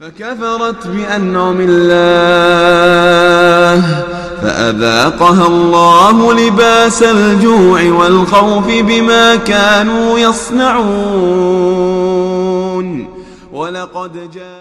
فكفرت بأنعم الله فأذاقها الله لباس الجوع والخوف بما كانوا يصنعون. ولقد جاء